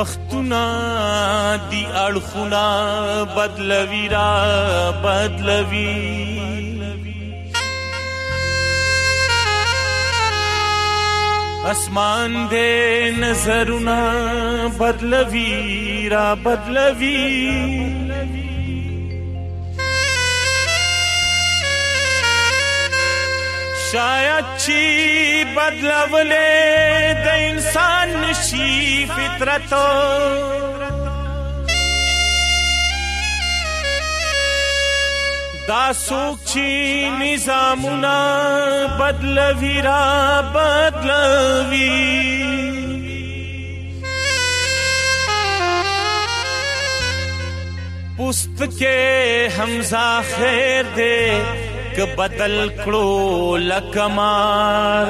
وختونه دی اړخونه بدلوي را بدلوي اسمان دې نظرونه بدلوي را بدلوي شاید چې بدلولې د انسان نشي فطرت دا سوک چی نظامونا بدلوی را بدلوی پست کے حمزہ خیر دے ک بدل کړو لکمار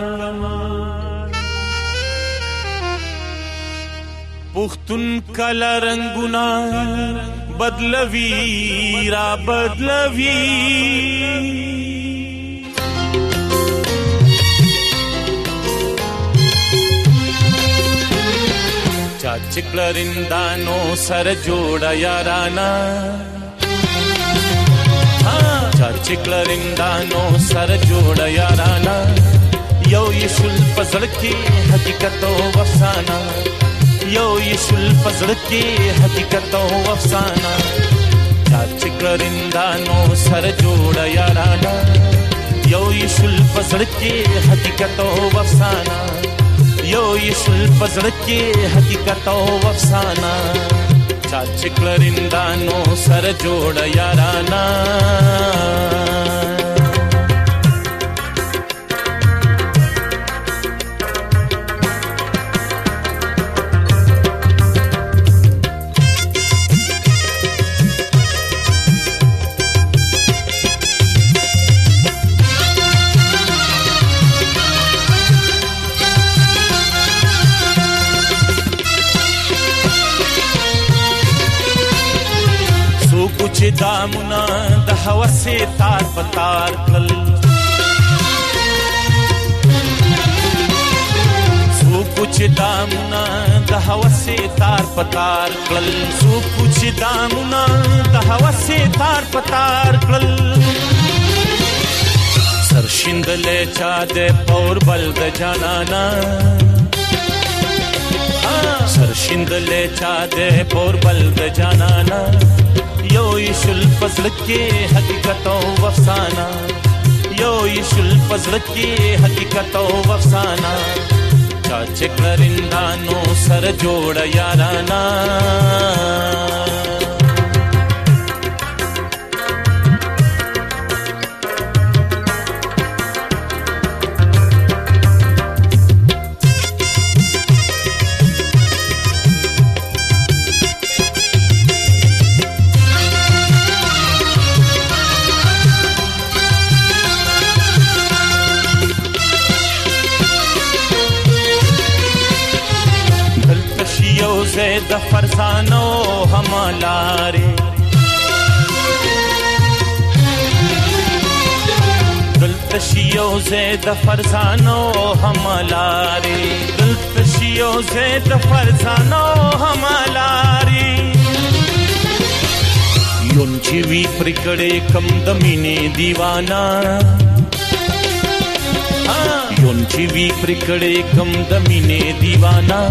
پختون کلا رنگونا بدلوي را بدلوي ಚಿಕ್ಳರಿಂದಾನೋ ಸರ ಜೋಡ ಯಾರಾನ ಹಾ چرچکلرندانو سر جوړ یارانا یو یشل پزړ کې حقیقت او افسانه یو یشل پزړ کې حقیقت او افسانه چرچکلرندانو سر جوړ یارانا یو یشل پزړ کې حقیقت او افسانه یو یشل پزړ کې حقیقت او افسانه ಚಾಚಿಕ್ಳರಿಂದಾನೋ ಸರಜೋಡ ಯಾರಾನ دامونه د هوسې تار په تار کړل څوک دامونه د هوسې تار په تار کړل څوک دامونه د هوسې تار په تار کړل سر شندل چا د پور بل د جانانا سر شندل چا د پور بل د جانانا स्के हसान युल्पे ही سر सर يارانا وزه د فرسانو هملاري دلته شیو زه د فرسانو هملاري دلته شیو زه د فرسانو هملاري یون چې وی پرکړې کم د مینې دیوانا یون چې وی پرکړې کم د مینې دیوانا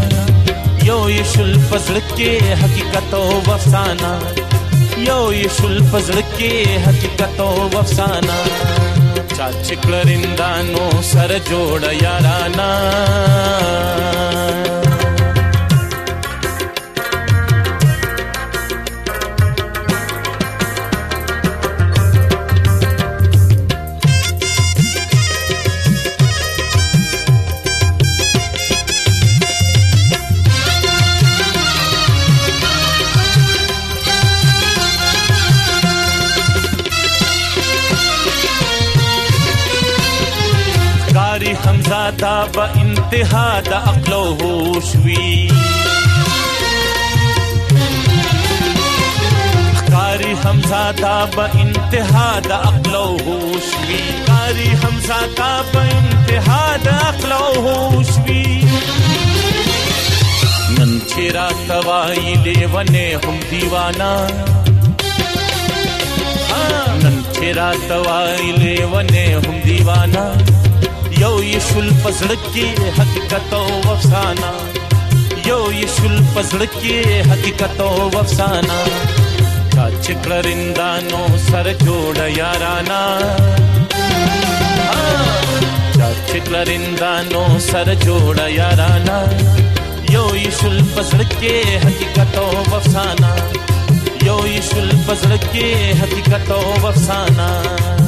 یو یې شل فزړ کې حقیقت او افسانه یو یې شل فزړ کې حقیقت او افسانه چا چکلرندانو سر جوړ یارانا حمزه دا به انتها د عقل او هوش وی قاری حمزه دا به انتها د عقل او هوش وی قاری حمزه دا به انتها د عقل او هوش وی نن چې را توای لیونه هم دیوانا نن چې را توای لیونه هم دیوانا यो यशुल पसड़की हकीकतों अफसाना यो यशुल पसड़की हकीकतों अफसाना कच करिंदानो सर जोड़ याराना कच हाँ, करिंदानो सर जोड़ याराना यो यशुल पसड़की हकीकतों अफसाना यो यशुल पसड़की हकीकतों अफसाना